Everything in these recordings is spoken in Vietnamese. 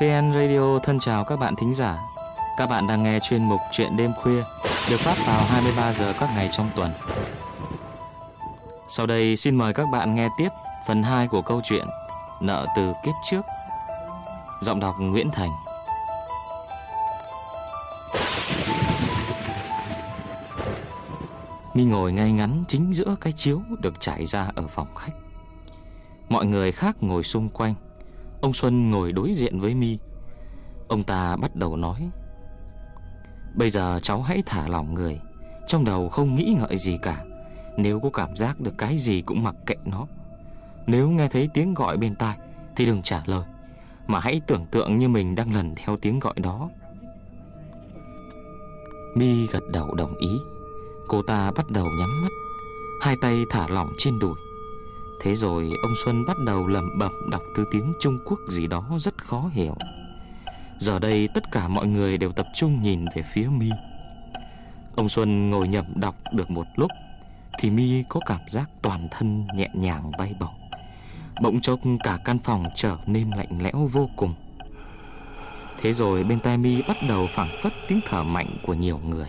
VN Radio thân chào các bạn thính giả. Các bạn đang nghe chuyên mục Chuyện đêm khuya, được phát vào 23 giờ các ngày trong tuần. Sau đây, xin mời các bạn nghe tiếp phần 2 của câu chuyện Nợ từ kiếp trước. Giọng đọc Nguyễn Thành. Mi ngồi ngay ngắn chính giữa cái chiếu được trải ra ở phòng khách. Mọi người khác ngồi xung quanh Ông Xuân ngồi đối diện với Mi. Ông ta bắt đầu nói, Bây giờ cháu hãy thả lỏng người. Trong đầu không nghĩ ngợi gì cả. Nếu có cảm giác được cái gì cũng mặc kệ nó. Nếu nghe thấy tiếng gọi bên tai, Thì đừng trả lời. Mà hãy tưởng tượng như mình đang lần theo tiếng gọi đó. Mi gật đầu đồng ý. Cô ta bắt đầu nhắm mắt, Hai tay thả lỏng trên đùi. Thế rồi ông Xuân bắt đầu lẩm bẩm đọc thứ tiếng Trung Quốc gì đó rất khó hiểu. Giờ đây tất cả mọi người đều tập trung nhìn về phía Mi. Ông Xuân ngồi nhẩm đọc được một lúc, thì Mi có cảm giác toàn thân nhẹ nhàng bay bổng. Bỗng chốc cả căn phòng trở nên lạnh lẽo vô cùng. Thế rồi bên tai Mi bắt đầu phảng phất tiếng thở mạnh của nhiều người.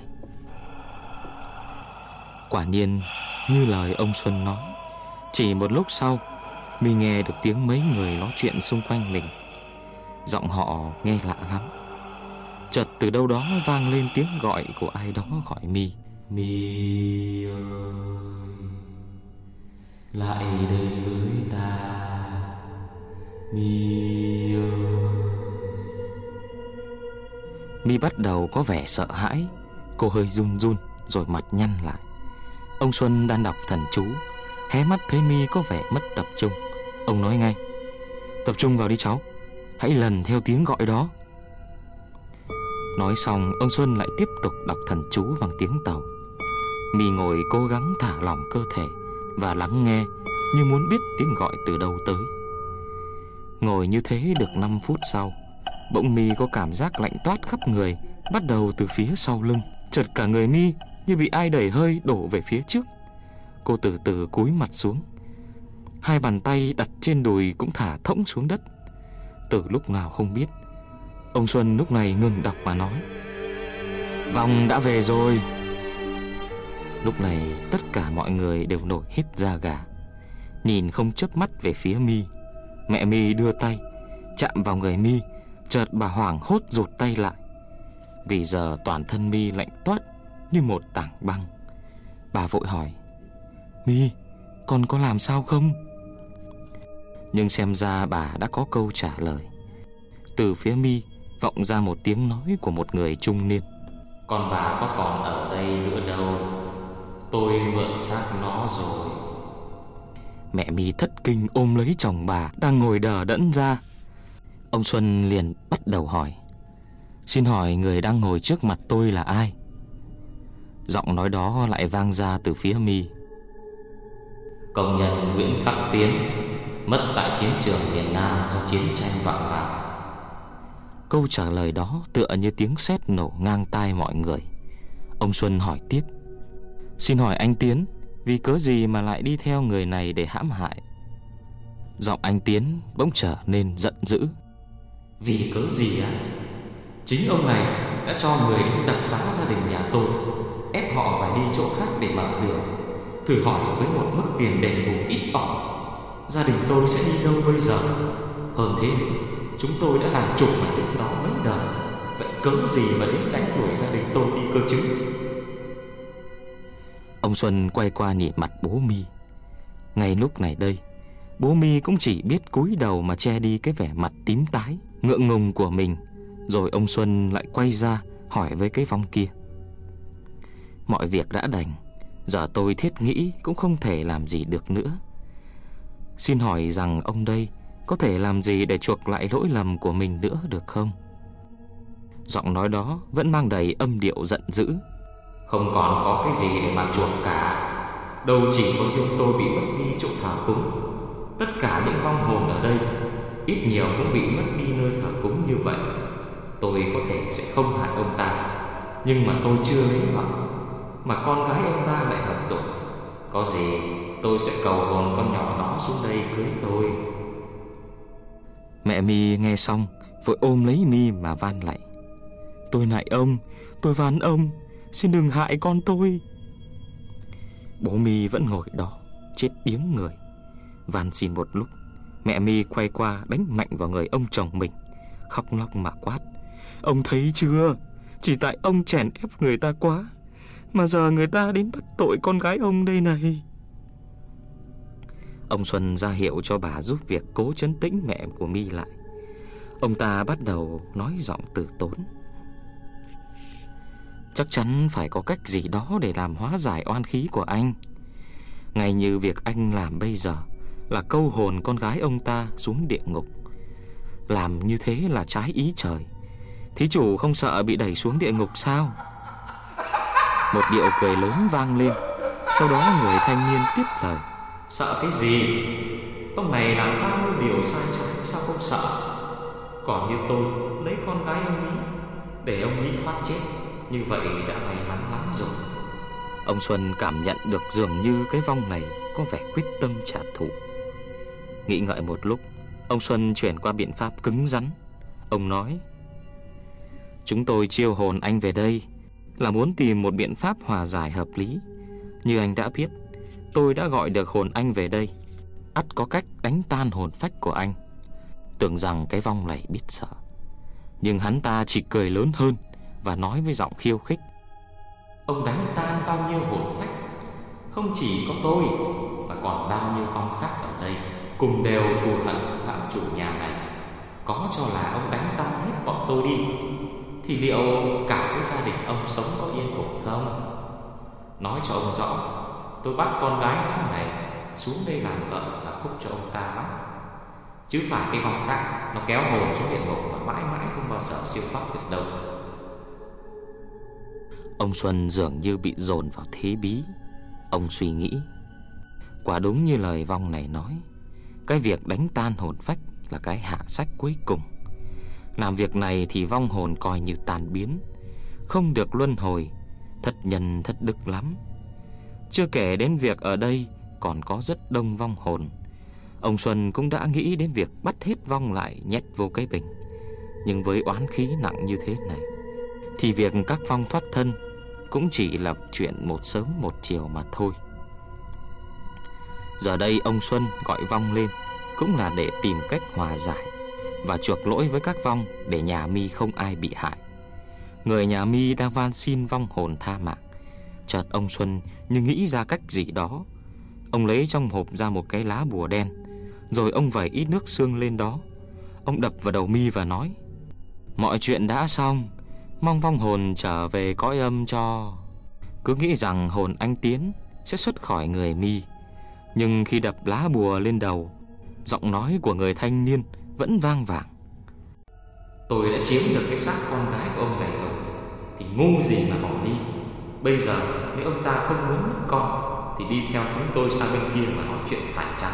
Quả nhiên, như lời ông Xuân nói chỉ một lúc sau Mi nghe được tiếng mấy người nói chuyện xung quanh mình. Giọng họ nghe lạ lắm. Chợt từ đâu đó vang lên tiếng gọi của ai đó gọi Mi. Mi ơi, Lại đây với ta. Mi ơi. Mi bắt đầu có vẻ sợ hãi. Cô hơi run run rồi mặt nhăn lại. Ông Xuân đang đọc thần chú. Hé mắt thấy mi có vẻ mất tập trung. Ông nói ngay, Tập trung vào đi cháu, Hãy lần theo tiếng gọi đó. Nói xong, ông Xuân lại tiếp tục đọc thần chú bằng tiếng tàu. Mi ngồi cố gắng thả lỏng cơ thể Và lắng nghe Như muốn biết tiếng gọi từ đâu tới. Ngồi như thế được 5 phút sau, Bỗng Mi có cảm giác lạnh toát khắp người, Bắt đầu từ phía sau lưng. Chợt cả người Mi như bị ai đẩy hơi đổ về phía trước. Cô từ từ cúi mặt xuống. Hai bàn tay đặt trên đùi cũng thả thõng xuống đất. Từ lúc nào không biết. Ông Xuân lúc này ngừng đọc mà nói. Vòng đã về rồi. Lúc này tất cả mọi người đều nổi hết da gà. Nhìn không chớp mắt về phía mi. Mẹ mi đưa tay, Chạm vào người mi, Chợt bà hoảng hốt rụt tay lại. Vì giờ toàn thân mi lạnh toát Như một tảng băng. Bà vội hỏi Mi Con có làm sao không? Nhưng xem ra bà đã có câu trả lời. Từ phía Mi Vọng ra một tiếng nói của một người trung niên. Con bà có còn ở đây nữa đâu. Tôi mượn xác nó rồi. Mẹ Mi thất kinh ôm lấy chồng bà Đang ngồi đờ đẫn ra. Ông Xuân liền bắt đầu hỏi. Xin hỏi người đang ngồi trước mặt tôi là ai? Giọng nói đó lại vang ra từ phía mi Công nhân Nguyễn Khắc Tiến Mất tại chiến trường miền Nam do chiến tranh vạn lạc Câu trả lời đó tựa như tiếng sét nổ ngang tai mọi người. Ông Xuân hỏi tiếp, Xin hỏi anh Tiến, Vì cớ gì mà lại đi theo người này để hãm hại? Giọng anh Tiến bỗng trở nên giận dữ. Vì cớ gì à Chính ông này đã cho người đến đập phá gia đình nhà tôi, Ép họ phải đi chỗ khác để mở đường. Thử hỏi với một mức tiền đền bù ít ỏi. Gia đình tôi sẽ đi đâu bây giờ? Hơn thế nữa, Chúng tôi đã làm chủ mảnh đất đó mấy đời. Vậy cớ gì mà đến đánh đuổi gia đình tôi đi cơ chứ? Ông Xuân quay qua nhìn mặt bố mi. Ngay lúc này đây, Bố mi cũng chỉ biết cúi đầu mà che đi cái vẻ mặt tím tái, Ngượng ngùng của mình. Rồi ông Xuân lại quay ra hỏi với cái vong kia. Mọi việc đã đành. Giờ tôi thiết nghĩ cũng không thể làm gì được nữa. Xin hỏi rằng ông đây Có thể làm gì để chuộc lại lỗi lầm của mình nữa được không? Giọng nói đó vẫn mang đầy âm điệu giận dữ. Không còn có cái gì để mà chuộc cả. Đâu chỉ có riêng tôi bị mất đi chỗ thờ cúng. Tất cả những vong hồn ở đây, Ít nhiều cũng bị mất đi nơi thờ cúng như vậy. Tôi có thể sẽ không hại ông ta, Nhưng mà tôi chưa lấy vợ mà con gái ông ta lại hợp tục. Có gì, tôi sẽ cầu hồn con nhỏ đó xuống đây cưới tôi. Mẹ mi nghe xong, Vội ôm lấy mi mà van lại. Tôi nại ông Tôi van ông Xin đừng hại con tôi. Bố mi vẫn ngồi đó Chết điếng người. Van xin một lúc, Mẹ mi quay qua đánh mạnh vào người ông chồng mình, Khóc lóc mà quát. Ông thấy chưa? Chỉ tại ông chèn ép người ta quá. Mà giờ người ta đến bắt tội con gái ông đây này. Ông Xuân ra hiệu cho bà giúp việc cố chấn tĩnh mẹ của mi lại. Ông ta bắt đầu nói giọng từ tốn. Chắc chắn phải có cách gì đó để làm hóa giải oan khí của anh. Ngay như việc anh làm bây giờ Là câu hồn con gái ông ta xuống địa ngục. Làm như thế là trái ý trời. Thí chủ không sợ bị đẩy xuống địa ngục sao? Một điệu cười lớn vang lên. Sau đó người thanh niên tiếp lời. Sợ cái gì? Ông này làm bao nhiêu điều sai trái Sao không sợ? Còn như tôi lấy con gái ông ấy Để ông ấy thoát chết. Như vậy đã may mắn lắm rồi. Ông Xuân cảm nhận được dường như cái vong này Có vẻ quyết tâm trả thù. Nghĩ ngợi một lúc Ông Xuân chuyển qua biện pháp cứng rắn. Ông nói Chúng tôi chiêu hồn anh về đây là muốn tìm một biện pháp hòa giải hợp lý. Như anh đã biết, Tôi đã gọi được hồn anh về đây. Ắt có cách đánh tan hồn phách của anh. Tưởng rằng cái vong này biết sợ. Nhưng hắn ta chỉ cười lớn hơn Và nói với giọng khiêu khích. Ông đánh tan bao nhiêu hồn phách? Không chỉ có tôi, Mà còn bao nhiêu vong khác ở đây, Cùng đều thù hận lão chủ nhà này. Có cho là ông đánh tan hết bọn tôi đi. Thì liệu cả cái gia đình ông sống có yên ổn không? Nói cho ông rõ, Tôi bắt con gái nó này Xuống đây làm vợ là phúc cho ông ta lắm. Chứ phải cái vòng khác, Nó kéo hồn xuống địa ngục Mà mãi mãi không bao giờ siêu thoát được đâu. Ông Xuân dường như bị dồn vào thế bí. Ông suy nghĩ, Quả đúng như lời vong này nói, Cái việc đánh tan hồn phách Là cái hạ sách cuối cùng. Làm việc này thì vong hồn coi như tàn biến. Không được luân hồi, Thất nhân thất đức lắm. Chưa kể đến việc ở đây còn có rất đông vong hồn. Ông Xuân cũng đã nghĩ đến việc bắt hết vong lại nhét vô cái bình. Nhưng với oán khí nặng như thế này, Thì việc các vong thoát thân Cũng chỉ là chuyện một sớm một chiều mà thôi. Giờ đây ông Xuân gọi vong lên Cũng là để tìm cách hòa giải. Và chuộc lỗi với các vong Để nhà mi không ai bị hại. Người nhà mi đang van xin vong hồn tha mạng. Chợt ông Xuân như nghĩ ra cách gì đó. Ông lấy trong hộp ra một cái lá bùa đen, Rồi ông vẩy ít nước xương lên đó. Ông đập vào đầu mi và nói, Mọi chuyện đã xong, Mong vong hồn trở về cõi âm cho. Cứ nghĩ rằng hồn anh Tiến Sẽ xuất khỏi người mi. Nhưng khi đập lá bùa lên đầu, Giọng nói của người thanh niên vẫn vang vàng. Tôi đã chiếm được cái xác con gái của ông này rồi Thì ngu gì mà bỏ đi. Bây giờ nếu ông ta không muốn mất con Thì đi theo chúng tôi sang bên kia mà nói chuyện phải chăng?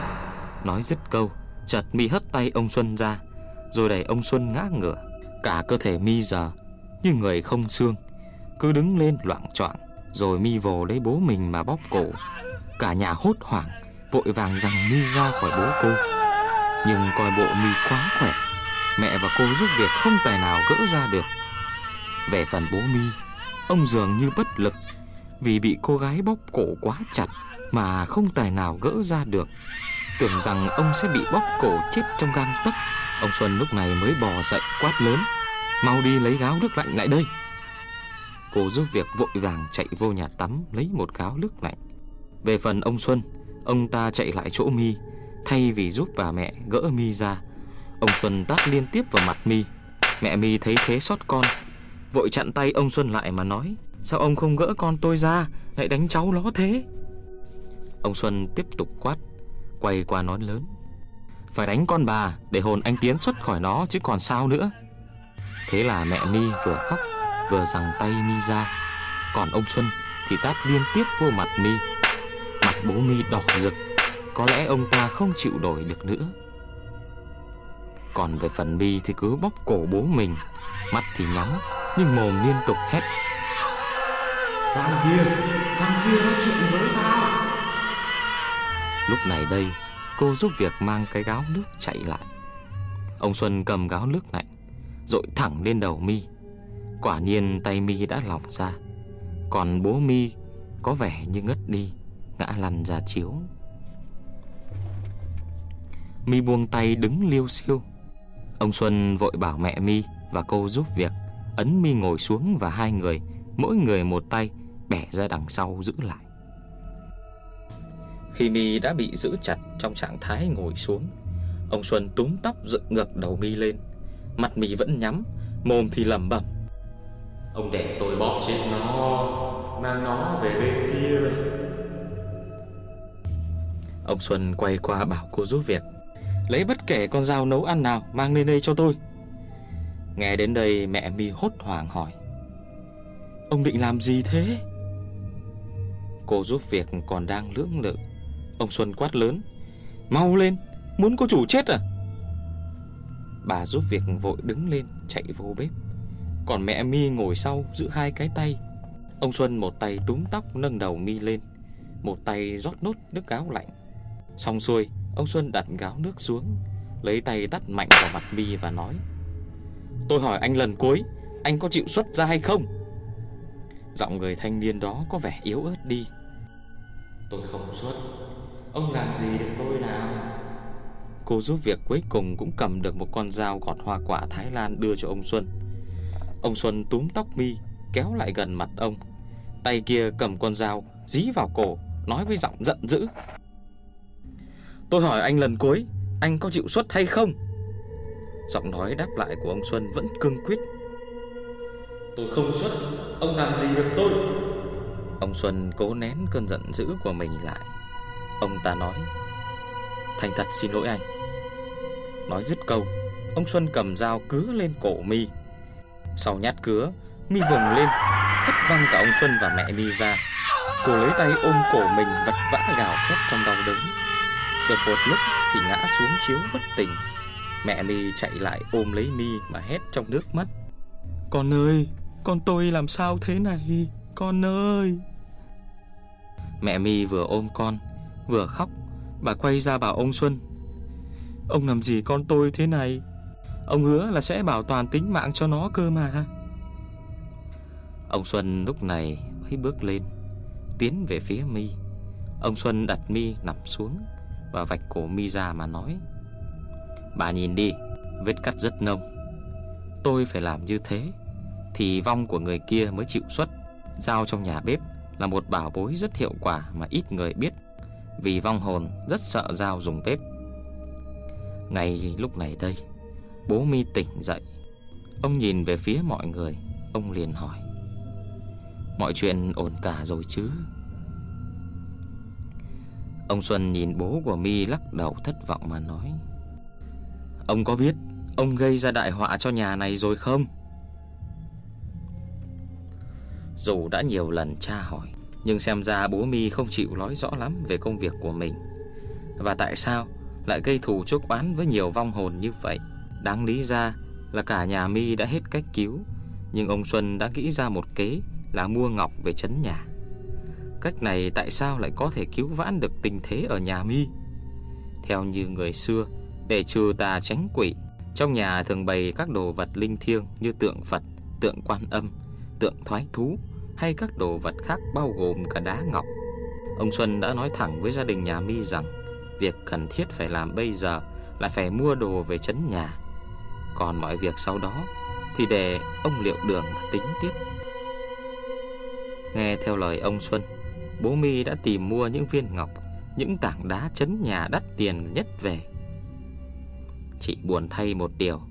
Nói dứt câu Chợt mi hất tay ông Xuân ra Rồi đẩy ông Xuân ngã ngửa. Cả cơ thể mi giờ Như người không xương Cứ đứng lên loạn choạng Rồi mi vồ lấy bố mình mà bóp cổ. Cả nhà hốt hoảng Vội vàng rằng mi ra khỏi bố cô nhưng coi bộ mi quá khỏe, Mẹ và cô giúp việc không tài nào gỡ ra được. Về phần bố mi, Ông dường như bất lực Vì bị cô gái bóp cổ quá chặt Mà không tài nào gỡ ra được. Tưởng rằng ông sẽ bị bóp cổ chết trong gang tấc, Ông Xuân lúc này mới bò dậy quát lớn, Mau đi lấy gáo nước lạnh lại đây. Cô giúp việc vội vàng chạy vô nhà tắm Lấy một gáo nước lạnh. Về phần ông Xuân, Ông ta chạy lại chỗ mi Thay vì giúp bà mẹ gỡ mi ra. Ông Xuân tát liên tiếp vào mặt mi. Mẹ mi thấy thế xót con. Vội chặn tay ông Xuân lại mà nói, Sao ông không gỡ con tôi ra? Lại đánh cháu nó thế? Ông Xuân tiếp tục quát, Quay qua nói lớn. Phải đánh con bà để hồn anh Tiến xuất khỏi nó Chứ còn sao nữa. Thế là mẹ mi vừa khóc, Vừa giằng tay mi ra. Còn ông Xuân thì tát liên tiếp vô mặt mi. Mặt bố mi đỏ rực. Có lẽ ông ta không chịu đổi được nữa. Còn về phần mi thì cứ bóp cổ bố mình. Mắt thì nhắm nhưng mồm liên tục hét. Sang kia, sang kia nói chuyện với tao. Lúc này đây Cô giúp việc mang cái gáo nước chạy lại. Ông Xuân cầm gáo nước lạnh Dội thẳng lên đầu mi. Quả nhiên tay mi đã lỏng ra. Còn bố mi Có vẻ như ngất đi Ngã lăn ra chiếu Mi buông tay đứng liêu siêu Ông Xuân vội bảo mẹ mi Và cô giúp việc Ấn mi ngồi xuống và hai người Mỗi người một tay Bẻ ra đằng sau giữ lại. Khi mi đã bị giữ chặt Trong trạng thái ngồi xuống Ông Xuân túm tóc dựng ngược đầu mi lên. Mặt mi vẫn nhắm Mồm thì lẩm bẩm. Ông để tôi bóp chết nó Mang nó về bên kia. Ông Xuân quay qua bảo cô giúp việc Lấy bất kể con dao nấu ăn nào Mang lên đây cho tôi. Nghe đến đây mẹ mi hốt hoảng hỏi. Ông định làm gì thế? Cô giúp việc còn đang lưỡng lự. Ông Xuân quát lớn. Mau lên, Muốn cô chủ chết à? Bà giúp việc vội đứng lên, chạy vô bếp. Còn mẹ mi ngồi sau giữ hai cái tay. Ông Xuân một tay túm tóc, nâng đầu mi lên. Một tay rót nốt nước áo lạnh. Xong xuôi Ông Xuân đặt gáo nước xuống Lấy tay tắt mạnh vào mặt mi và nói Tôi hỏi anh lần cuối Anh có chịu xuất ra hay không? Giọng người thanh niên đó có vẻ yếu ớt đi. Tôi không xuất. Ông làm gì được tôi nào? Cô giúp việc cuối cùng cũng cầm được một con dao gọt hoa quả Thái Lan đưa cho ông Xuân. Ông Xuân túm tóc mi Kéo lại gần mặt ông. Tay kia cầm con dao Dí vào cổ Nói với giọng giận dữ Tôi hỏi anh lần cuối Anh có chịu xuất hay không? Giọng nói đáp lại của ông Xuân vẫn cương quyết. Tôi không xuất Ông làm gì được tôi? Ông Xuân cố nén cơn giận dữ của mình lại. Ông ta nói Thành thật xin lỗi anh. Nói dứt câu Ông Xuân cầm dao cứa lên cổ mi. Sau nhát cứa Mi vùng lên Hất văng cả ông Xuân và mẹ mi ra. Cô lấy tay ôm cổ mình vật vã gào thét trong đau đớn Được một lúc thì ngã xuống chiếu bất tỉnh. Mẹ mi chạy lại ôm lấy mi mà hét trong nước mắt. Con ơi Con tôi làm sao thế này? Con ơi! Mẹ mi vừa ôm con Vừa khóc. Bà quay ra bảo ông Xuân Ông làm gì con tôi thế này? Ông hứa là sẽ bảo toàn tính mạng cho nó cơ mà. Ông Xuân lúc này mới bước lên Tiến về phía mi. Ông Xuân đặt mi nằm xuống và vạch cổ mi ra mà nói, Bà nhìn đi, Vết cắt rất nông. Tôi phải làm như thế, Thì vong của người kia mới chịu xuất. Dao trong nhà bếp Là một bảo bối rất hiệu quả Mà ít người biết, Vì vong hồn rất sợ dao dùng bếp. Ngay lúc này đây, Bố mi tỉnh dậy. Ông nhìn về phía mọi người, Ông liền hỏi, Mọi chuyện ổn cả rồi chứ? Ông Xuân nhìn bố của mi lắc đầu thất vọng mà nói Ông có biết Ông gây ra đại họa cho nhà này rồi không Dù đã nhiều lần tra hỏi Nhưng xem ra bố mi không chịu nói rõ lắm Về công việc của mình Và tại sao lại gây thù chuốc oán với nhiều vong hồn như vậy. Đáng lý ra là cả nhà Mi đã hết cách cứu, nhưng ông Xuân đã nghĩ ra một kế là mua ngọc về chấn nhà. Cách này tại sao lại có thể cứu vãn được tình thế ở nhà Mi? Theo như người xưa, để trừ tà tránh quỷ, trong nhà thường bày các đồ vật linh thiêng như tượng Phật, tượng quan âm, tượng thoái thú hay các đồ vật khác bao gồm cả đá ngọc. Ông Xuân đã nói thẳng với gia đình nhà Mi rằng Việc cần thiết phải làm bây giờ Là phải mua đồ về chấn nhà Còn mọi việc sau đó Thì để ông liệu đường mà tính tiếp Nghe theo lời ông Xuân Bố mi đã tìm mua những viên ngọc, Những tảng đá chấn nhà đắt tiền nhất về. Chị buồn thay một điều,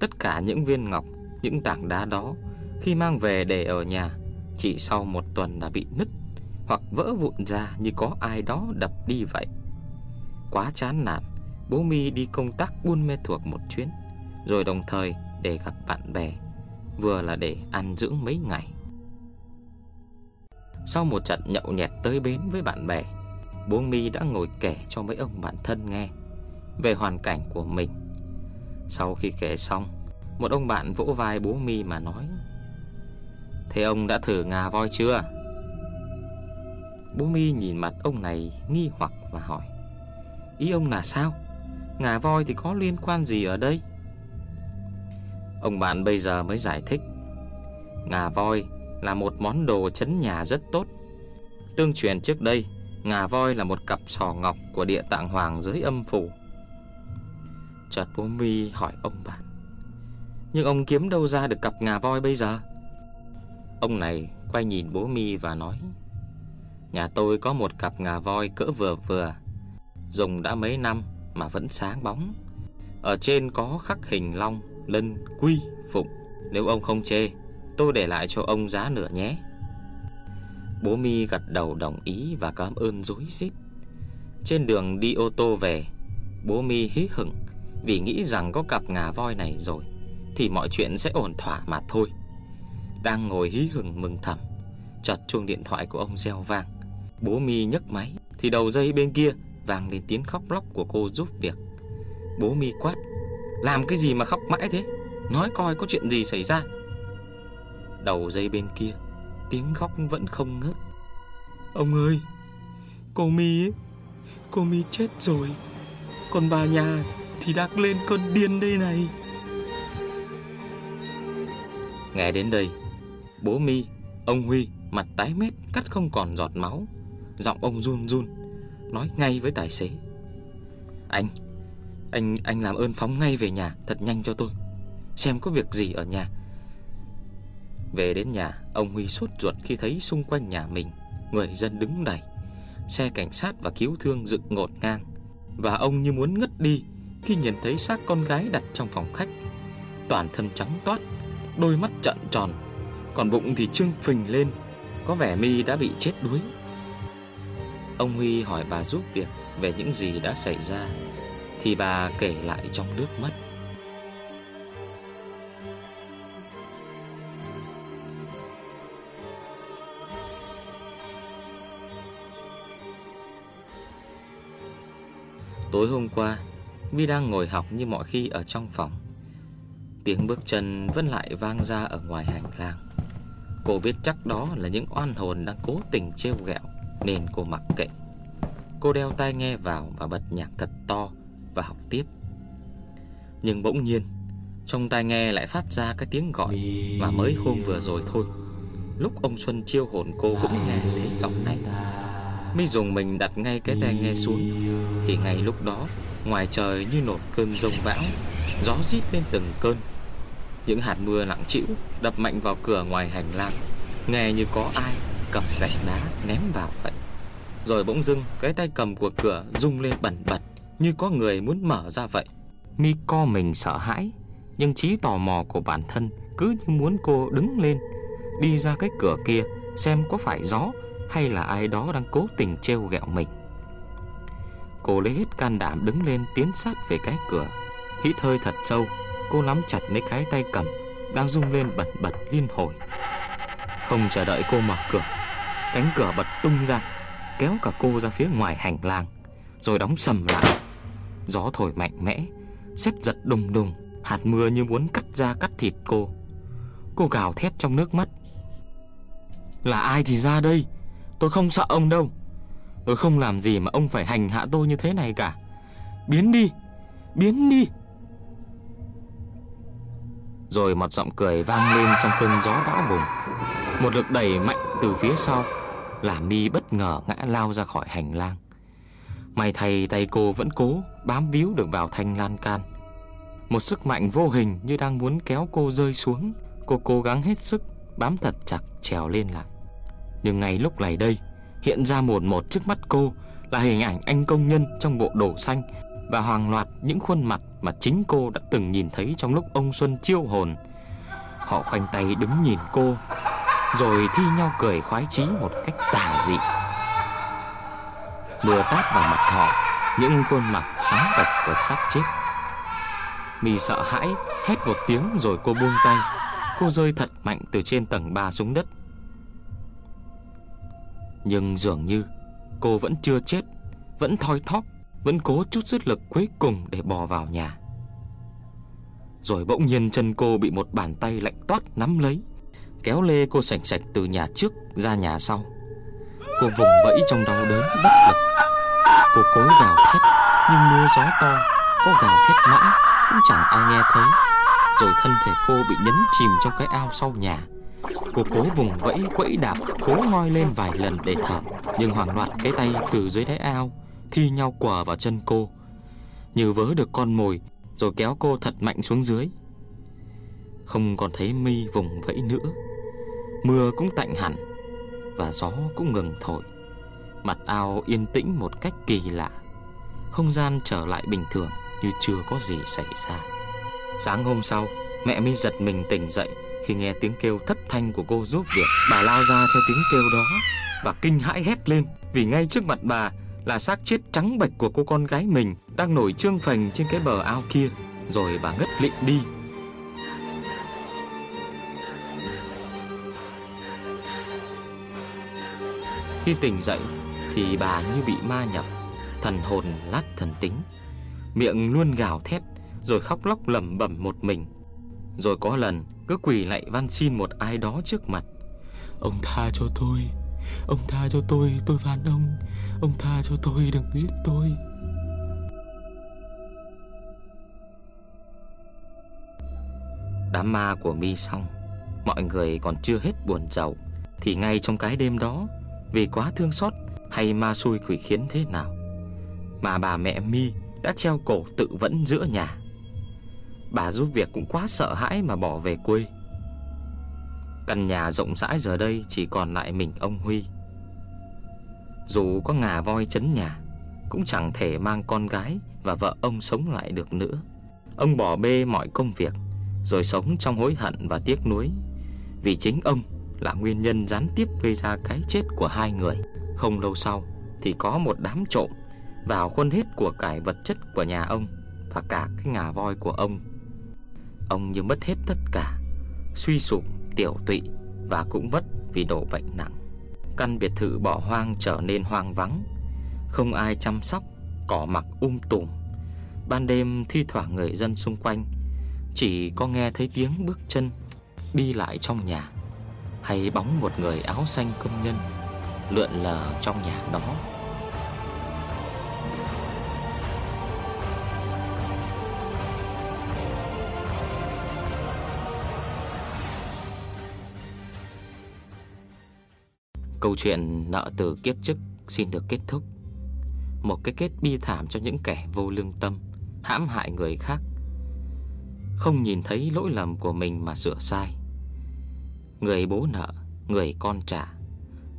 Tất cả những viên ngọc, Những tảng đá đó Khi mang về để ở nhà Chỉ sau một tuần đã bị nứt Hoặc vỡ vụn ra như có ai đó đập đi vậy. Quá chán nản, Bố mi đi công tác buôn mê thuộc một chuyến, Rồi đồng thời để gặp bạn bè, Vừa là để ăn dưỡng mấy ngày. Sau một trận nhậu nhẹt tới bến với bạn bè, Bố mi đã ngồi kể cho mấy ông bạn thân nghe Về hoàn cảnh của mình. Sau khi kể xong, Một ông bạn vỗ vai bố mi mà nói, Thế ông đã thử ngà voi chưa? Bố mi nhìn mặt ông này nghi hoặc và hỏi, Ý ông là sao? Ngà voi thì có liên quan gì ở đây? Ông bạn bây giờ mới giải thích, Ngà voi là một món đồ chấn nhà rất tốt. Tương truyền trước đây Ngà voi là một cặp sò ngọc của địa tạng hoàng dưới âm phủ. Chợt bố mi hỏi ông bạn Nhưng ông kiếm đâu ra được cặp ngà voi bây giờ? Ông này quay nhìn bố mi và nói Nhà tôi có một cặp ngà voi cỡ vừa vừa Dùng đã mấy năm mà vẫn sáng bóng. Ở trên có khắc hình long, lân, quy, phụng. Nếu ông không chê Tôi để lại cho ông giá nửa nhé. Bố mi gật đầu đồng ý và cảm ơn dối rít. Trên đường đi ô tô về, Bố mi hí hửng Vì nghĩ rằng có cặp ngà voi này rồi Thì mọi chuyện sẽ ổn thỏa mà thôi. Đang ngồi hí hửng mừng thầm, Chợt chuông điện thoại của ông reo vang. Bố mi nhấc máy Thì đầu dây bên kia vang lên tiếng khóc lóc của cô giúp việc. Bố mi quát, Làm cái gì mà khóc mãi thế? Nói coi có chuyện gì xảy ra? Đầu dây bên kia, Tiếng khóc vẫn không ngớt. Ông ơi, Cô mi ấy, Cô mi chết rồi. Còn bà nhà thì đã lên cơn điên đây này. Nghe đến đây, Bố mi, Ông Huy mặt tái mét, Cắt không còn giọt máu. Giọng ông run run, Nói ngay với tài xế. Anh Anh anh làm ơn phóng ngay về nhà Thật nhanh cho tôi. Xem có việc gì ở nhà. Về đến nhà, Ông Huy sốt ruột khi thấy xung quanh nhà mình, Người dân đứng đầy Xe cảnh sát và cứu thương dựng ngột ngang. Và ông như muốn ngất đi Khi nhìn thấy xác con gái đặt trong phòng khách. Toàn thân trắng toát, Đôi mắt trợn tròn, Còn bụng thì trương phình lên, Có vẻ mi đã bị chết đuối. Ông Huy hỏi bà giúp việc Về những gì đã xảy ra, Thì bà kể lại trong nước mắt. Tối hôm qua Mi đang ngồi học như mọi khi ở trong phòng. Tiếng bước chân vẫn lại vang ra ở ngoài hành lang. Cô biết chắc đó là những oan hồn đang cố tình trêu ghẹo Nên cô mặc kệ. Cô đeo tai nghe vào và bật nhạc thật to Và học tiếp. Nhưng bỗng nhiên Trong tai nghe lại phát ra cái tiếng gọi Mà mới hôm vừa rồi thôi. Lúc ông Xuân chiêu hồn cô cũng nghe thấy giọng này Mi dùng mình đặt ngay cái tai nghe xuống. Thì ngay lúc đó, Ngoài trời như nổi cơn rông bão, Gió rít lên từng cơn. Những hạt mưa nặng trĩu Đập mạnh vào cửa ngoài hành lang. Nghe như có ai cầm gạch đá ném vào vậy. Rồi bỗng dưng, Cái tay cầm của cửa rung lên bẩn bật, Như có người muốn mở ra vậy. Mi co mình sợ hãi, Nhưng trí tò mò của bản thân Cứ như muốn cô đứng lên, Đi ra cái cửa kia, Xem có phải gió hay là ai đó đang cố tình trêu ghẹo mình. Cô lấy hết can đảm đứng lên tiến sát về cái cửa. Hít hơi thật sâu, cô nắm chặt lấy cái tay cầm đang rung lên bật bật liên hồi. Không chờ đợi cô mở cửa, cánh cửa bật tung ra, kéo cả cô ra phía ngoài hành lang, rồi đóng sầm lại. Gió thổi mạnh mẽ, sét giật đùng đùng, hạt mưa như muốn cắt da cắt thịt cô. Cô gào thét trong nước mắt. Là ai thì ra đây? Tôi không sợ ông đâu. Tôi không làm gì mà ông phải hành hạ tôi như thế này cả. Biến đi Biến đi. Rồi một giọng cười vang lên trong cơn gió bão bùng. Một lực đẩy mạnh từ phía sau, Làm mi bất ngờ ngã lao ra khỏi hành lang. May thay tay cô vẫn cố bám víu được vào thanh lan can. Một sức mạnh vô hình như đang muốn kéo cô rơi xuống. Cô cố gắng hết sức, bám thật chặt, trèo lên lại nhưng ngay lúc này đây, Hiện ra một một trước mắt cô Là hình ảnh anh công nhân trong bộ đồ xanh Và hoàng loạt những khuôn mặt Mà chính cô đã từng nhìn thấy Trong lúc ông Xuân chiêu hồn. Họ khoanh tay đứng nhìn cô, Rồi thi nhau cười khoái chí Một cách tà dị. Mưa tát vào mặt họ, Những khuôn mặt sáng bạch và xác chết. Mì sợ hãi, Hét một tiếng rồi cô buông tay. Cô rơi thật mạnh từ trên tầng 3 xuống đất nhưng dường như cô vẫn chưa chết, Vẫn thoi thóp, Vẫn cố chút sức lực cuối cùng để bò vào nhà. Rồi bỗng nhiên chân cô bị một bàn tay lạnh toát nắm lấy, Kéo lê cô sạch sạch từ nhà trước ra nhà sau. Cô vùng vẫy trong đau đớn bất lực. Cô cố gào thét, Nhưng mưa gió to Cô gào thét mãi, Cũng chẳng ai nghe thấy. Rồi thân thể cô bị nhấn chìm trong cái ao sau nhà. Cô cố vùng vẫy quẫy đạp, Cố ngoi lên vài lần để thở. Nhưng hoàng loạn cái tay từ dưới đáy ao, Thi nhau quờ vào chân cô. Như vớ được con mồi, Rồi kéo cô thật mạnh xuống dưới. Không còn thấy mi vùng vẫy nữa. Mưa cũng tạnh hẳn, Và gió cũng ngừng thổi. Mặt ao yên tĩnh một cách kỳ lạ. Không gian trở lại bình thường, Như chưa có gì xảy ra. Sáng hôm sau, Mẹ mi giật mình tỉnh dậy. Khi nghe tiếng kêu thất thanh của cô giúp việc Bà lao ra theo tiếng kêu đó Và kinh hãi hét lên Vì ngay trước mặt bà là xác chết trắng bệch của cô con gái mình Đang nổi trương phành trên cái bờ ao kia Rồi bà ngất lịm đi Khi tỉnh dậy thì bà như bị ma nhập, thần hồn lát thần tính, miệng luôn gào thét rồi khóc lóc lẩm bẩm một mình. Rồi có lần cứ quỳ lại van xin một ai đó trước mặt. Ông tha cho tôi, ông tha cho tôi, tôi van ông, ông tha cho tôi đừng giết tôi. Đám ma của mi xong, mọi người còn chưa hết buồn giàu thì ngay trong cái đêm đó, vì quá thương xót hay ma xui quỷ khiến thế nào Mà bà mẹ mi đã treo cổ tự vẫn giữa nhà Bà giúp việc cũng quá sợ hãi mà bỏ về quê. Căn nhà rộng rãi giờ đây chỉ còn lại mình ông Huy. Dù có ngà voi chấn nhà, Cũng chẳng thể mang con gái và vợ ông sống lại được nữa. Ông bỏ bê mọi công việc, Rồi sống trong hối hận và tiếc nuối. Vì chính ông là nguyên nhân gián tiếp gây ra cái chết của hai người. Không lâu sau thì có một đám trộm vào khuôn hết của cải vật chất của nhà ông và cả cái ngà voi của ông. Ông như mất hết tất cả, suy sụp, tiểu tụy và cũng mất vì đổ bệnh nặng. Căn biệt thự bỏ hoang trở nên hoang vắng, không ai chăm sóc, cỏ mọc um tùm. Ban đêm thi thoảng người dân xung quanh chỉ có nghe thấy tiếng bước chân đi lại trong nhà hay bóng một người áo xanh công nhân lượn lờ trong nhà đó. Câu chuyện nợ từ kiếp trước xin được kết thúc. Một cái kết bi thảm cho những kẻ vô lương tâm, hãm hại người khác. Không nhìn thấy lỗi lầm của mình mà sửa sai. Người bố nợ, người con trả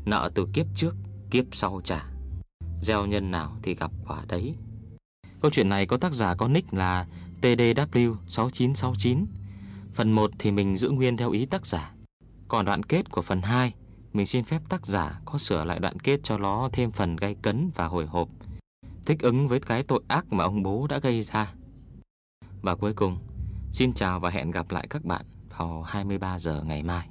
Nợ từ kiếp trước Kiếp sau trả Gieo nhân nào thì gặp quả đấy Câu chuyện này có tác giả có nick là TDW6969 Phần 1 thì mình giữ nguyên theo ý tác giả Còn đoạn kết của phần 2 mình xin phép tác giả có sửa lại đoạn kết cho nó thêm phần gây cấn và hồi hộp. Thích ứng với cái tội ác mà ông bố đã gây ra. Và cuối cùng, Xin chào và hẹn gặp lại các bạn vào 23 giờ ngày mai.